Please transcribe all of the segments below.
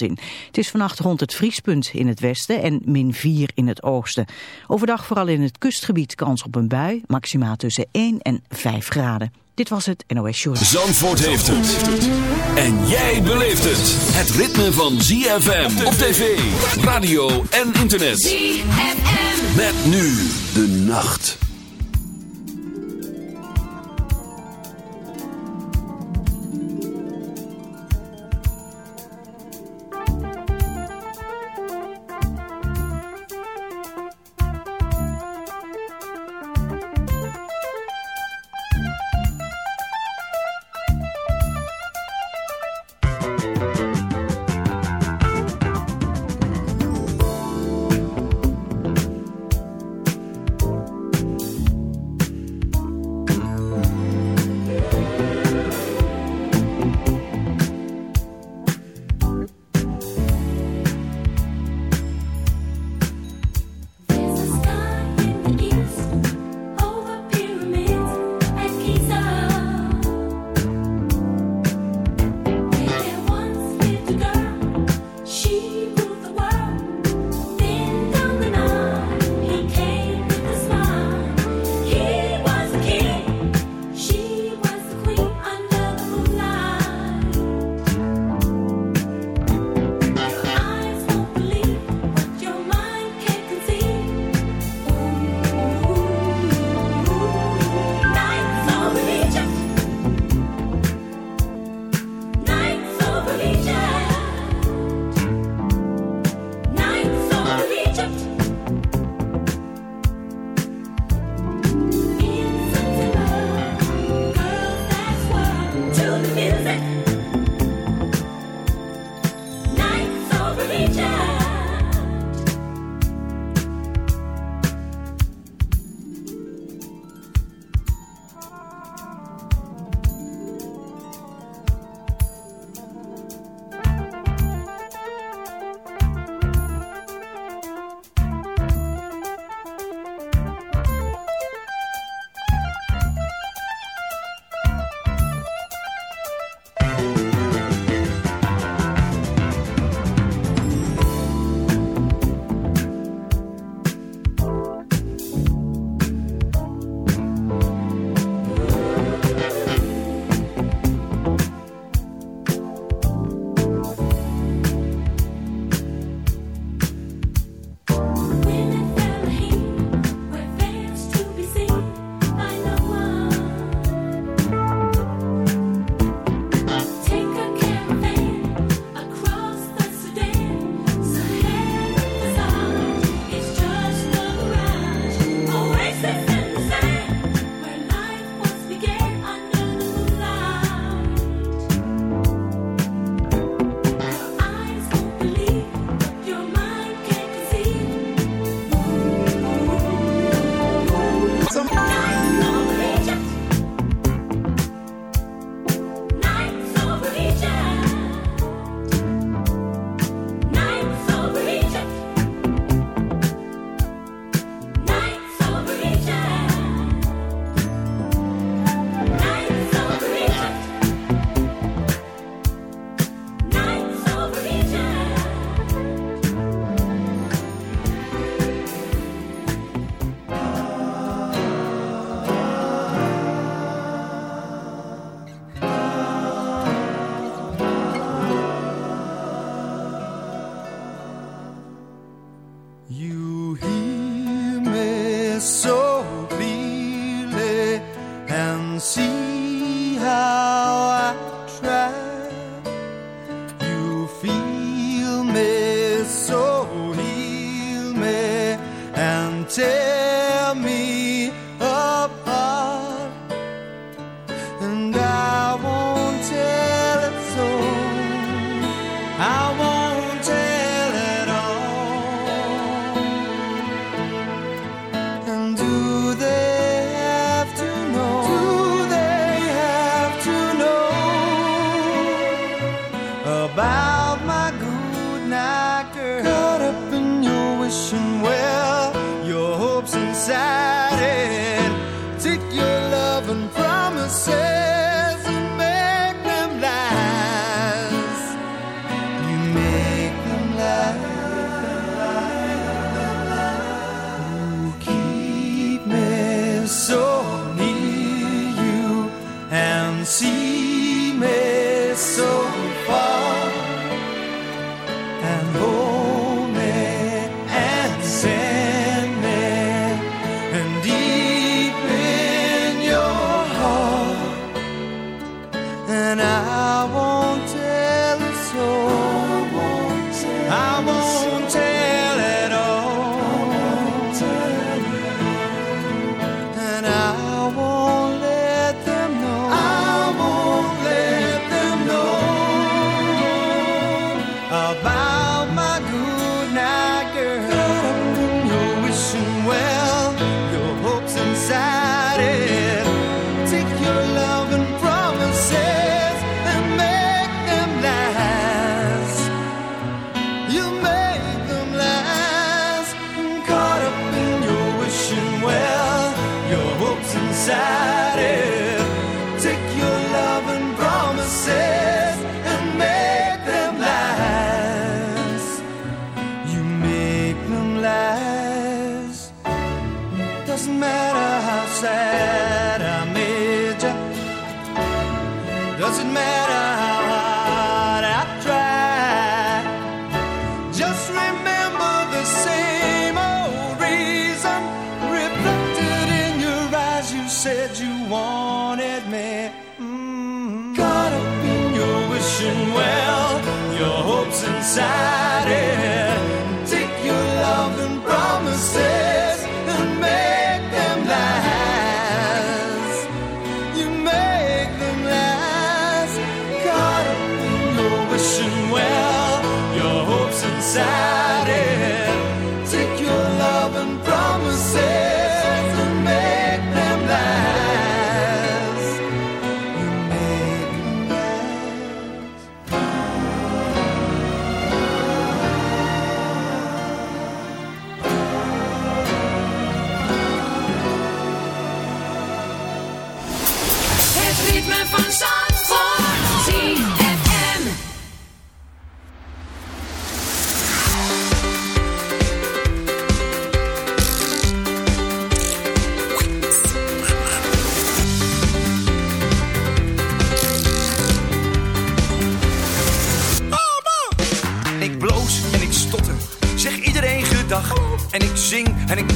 land in. Het is vannacht rond het vriespunt in het westen en min 4 in het oosten. Overdag vooral in het kustgebied kans op een bui, maximaal tussen 1 en 5 graden. Dit was het NOS Show. Zandvoort heeft het. En jij beleeft het. Het ritme van ZFM op tv, radio en internet. ZFM. Met nu de nacht.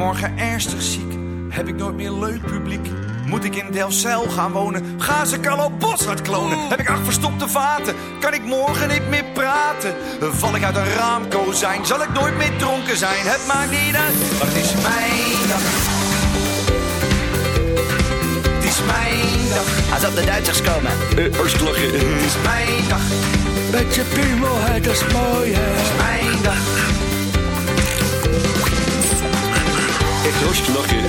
morgen ernstig ziek? Heb ik nooit meer leuk publiek? Moet ik in Delfzijl gaan wonen? Ga ze Carlo Boshart klonen? Heb ik acht verstopte vaten? Kan ik morgen niet meer praten? Val ik uit een raamkozijn? Zal ik nooit meer dronken zijn? Het maakt niet uit, maar het is mijn dag. Het is mijn dag. Als op de Duitsers komen. Uh, lachen. Het is mijn dag. Met je piemel, het is mooi, hè. Het is mijn dag. Echt hartstikke lachen.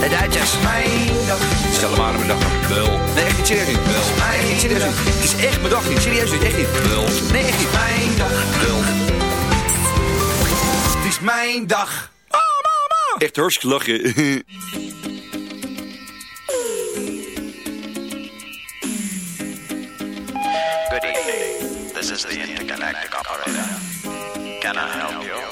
De Duitsers. Mijn dag. Stel hem maar mijn dag. Wel. Nee, echt niet serieus niet. Wel. Nee, echt serieus niet. Het is echt mijn dag niet. Serieus niet. Echt niet. Wel. Nee, echt niet. Mijn dag. Wel. Het is mijn dag. Oh, mama. Echt hartstikke lachen. Good evening. This is the intergalactic operator. Can I help you?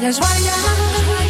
Voyage, voyage,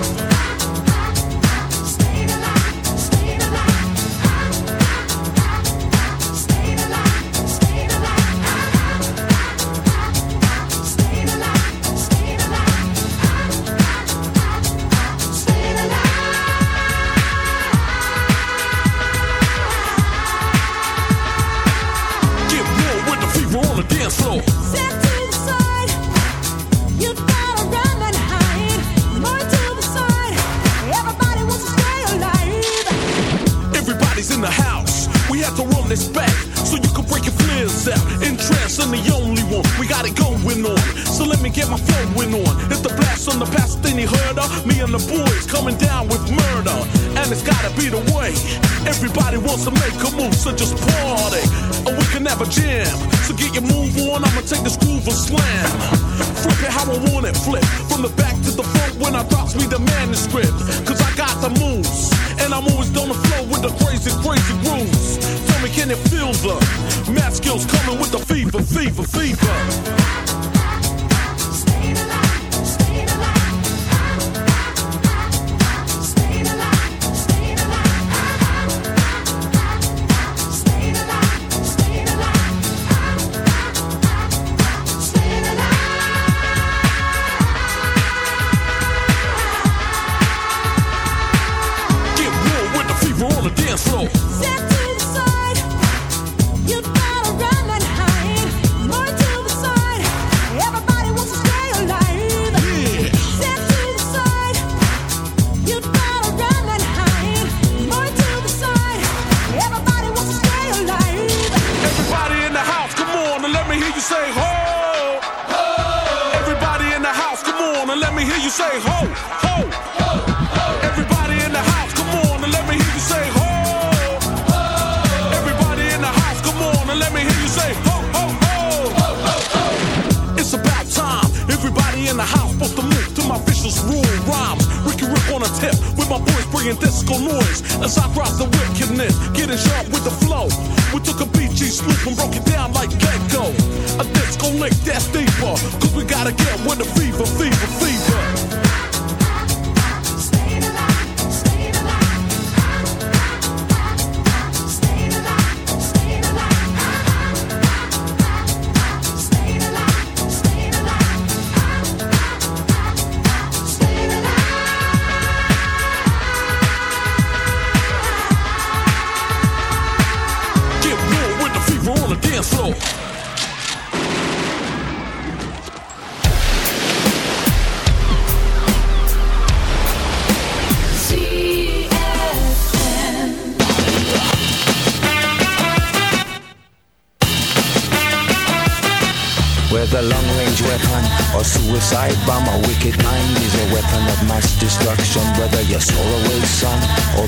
Suicide bomb, a wicked mind is a weapon of mass destruction. Whether you're Solarway Sun or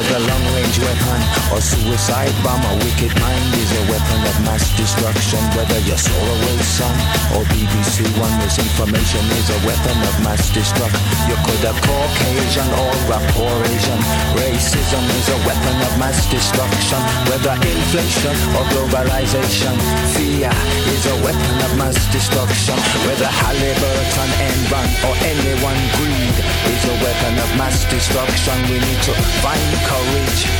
Whether long range weapon or suicide bomb, a wicked mind is a weapon of mass destruction. Whether you're Solarway Sun or BBC One, misinformation is a weapon of mass destruction. You could have Caucasian or a poor Asian. Racism is a weapon of mass destruction. Whether inflation or globalization, fear is a weapon of mass destruction. Whether Halliburton, Enron or anyone greed is a weapon of mass destruction. We need to find courage,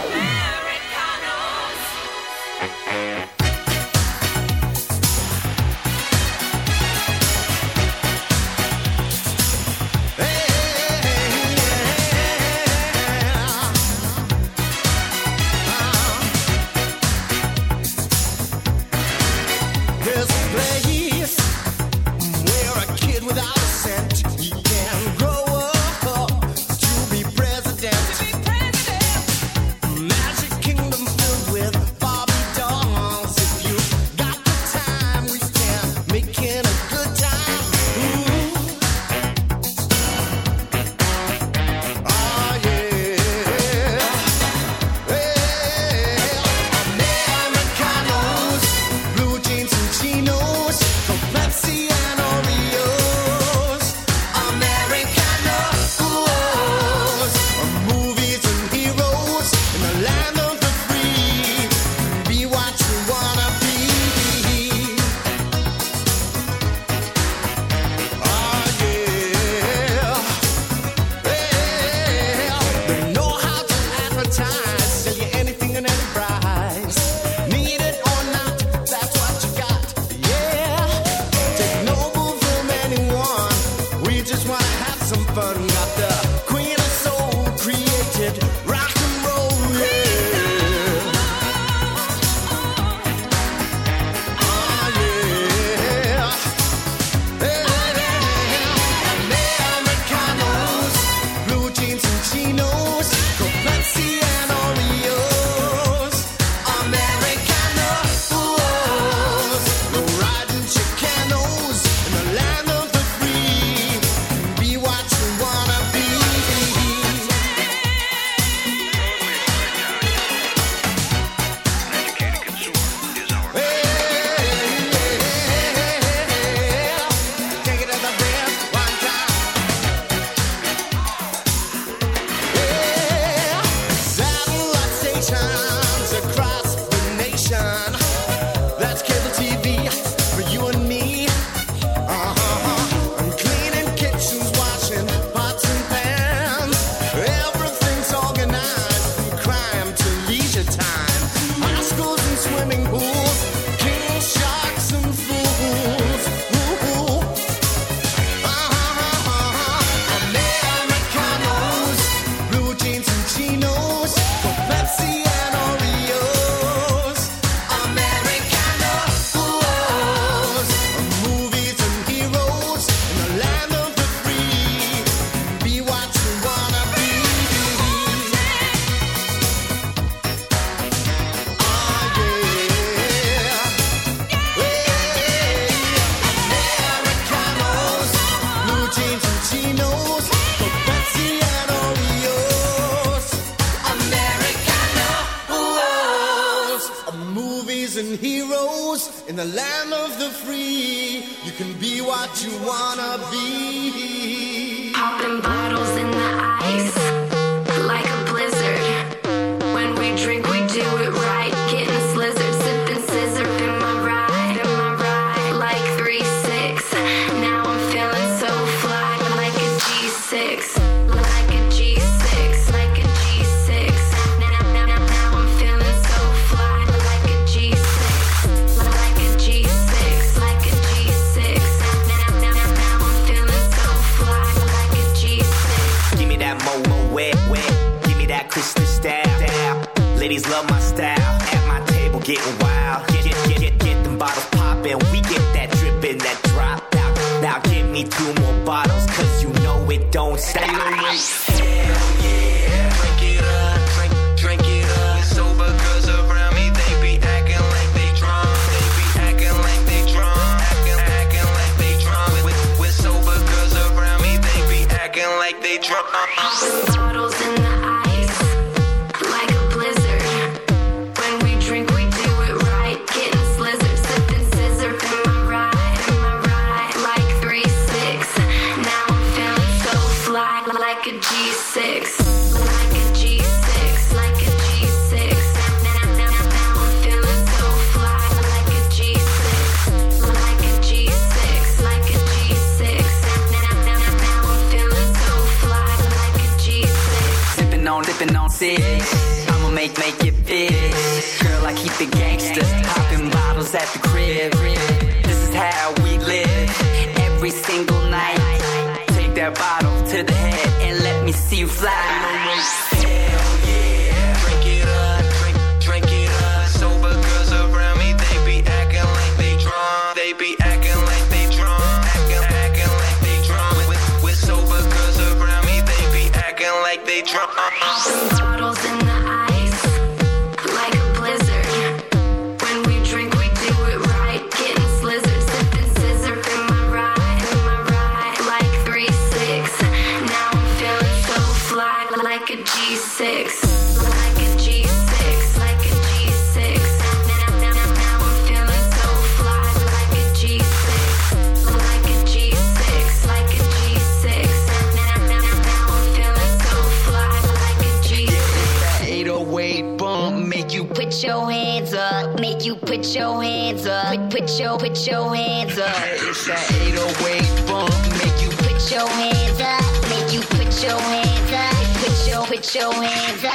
It's that 808 bump. Make you put your hands up. Make you put your hands up. Put your, put your hands up.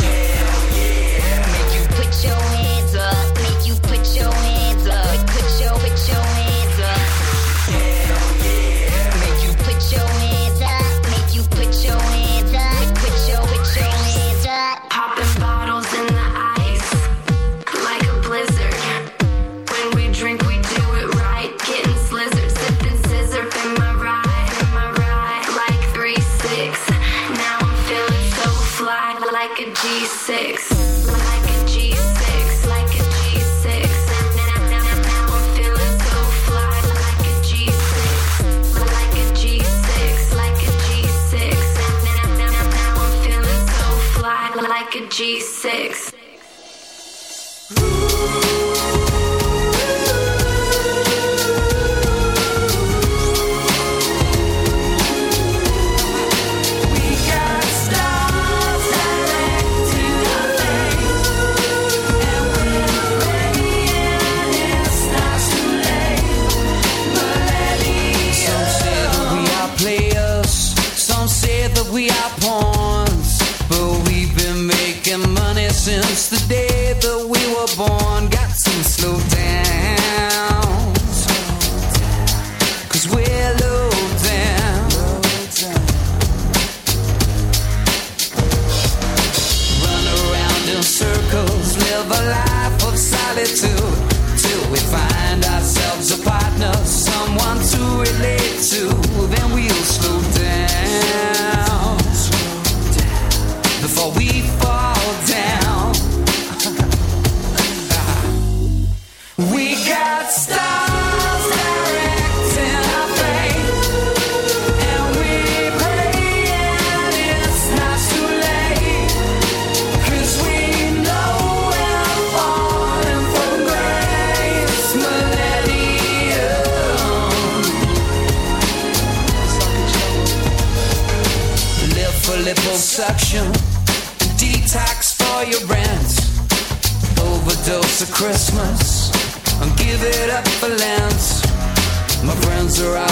Hell yeah. Make you put your are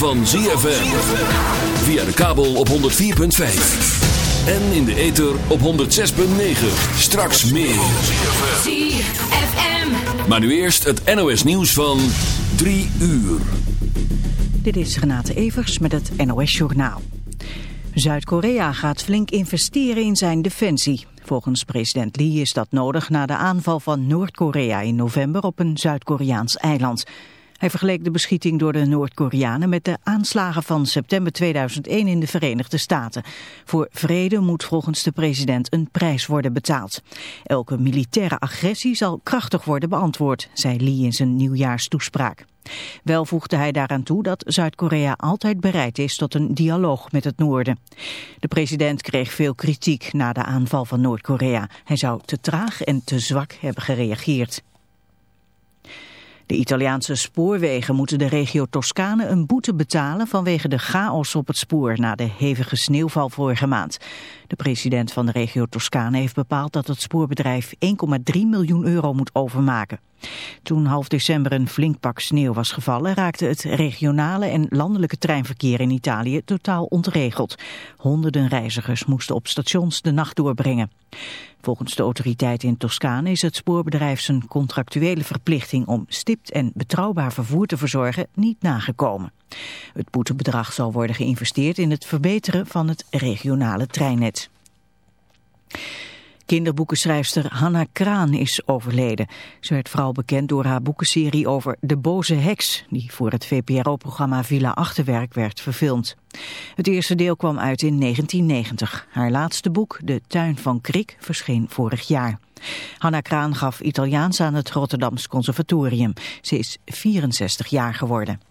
van ZFM. Via de kabel op 104.5. En in de ether op 106.9. Straks meer. ZFM. Maar nu eerst het NOS nieuws van 3 uur. Dit is Renate Evers met het NOS Journaal. Zuid-Korea gaat flink investeren in zijn defensie. Volgens president Lee is dat nodig na de aanval van Noord-Korea in november op een Zuid-Koreaans eiland. Hij vergeleek de beschieting door de Noord-Koreanen met de aanslagen van september 2001 in de Verenigde Staten. Voor vrede moet volgens de president een prijs worden betaald. Elke militaire agressie zal krachtig worden beantwoord, zei Lee in zijn nieuwjaarstoespraak. Wel voegde hij daaraan toe dat Zuid-Korea altijd bereid is tot een dialoog met het noorden. De president kreeg veel kritiek na de aanval van Noord-Korea. Hij zou te traag en te zwak hebben gereageerd. De Italiaanse spoorwegen moeten de regio Toscane een boete betalen vanwege de chaos op het spoor na de hevige sneeuwval vorige maand. De president van de regio Toscane heeft bepaald dat het spoorbedrijf 1,3 miljoen euro moet overmaken. Toen half december een flink pak sneeuw was gevallen, raakte het regionale en landelijke treinverkeer in Italië totaal ontregeld. Honderden reizigers moesten op stations de nacht doorbrengen. Volgens de autoriteiten in Toscane is het spoorbedrijf zijn contractuele verplichting om stipt en betrouwbaar vervoer te verzorgen niet nagekomen. Het boetebedrag zal worden geïnvesteerd in het verbeteren van het regionale treinnet. Kinderboekenschrijfster Hanna Kraan is overleden. Ze werd vooral bekend door haar boekenserie over De Boze Heks, die voor het VPRO-programma Villa Achterwerk werd verfilmd. Het eerste deel kwam uit in 1990. Haar laatste boek, De Tuin van Krik, verscheen vorig jaar. Hanna Kraan gaf Italiaans aan het Rotterdams Conservatorium. Ze is 64 jaar geworden.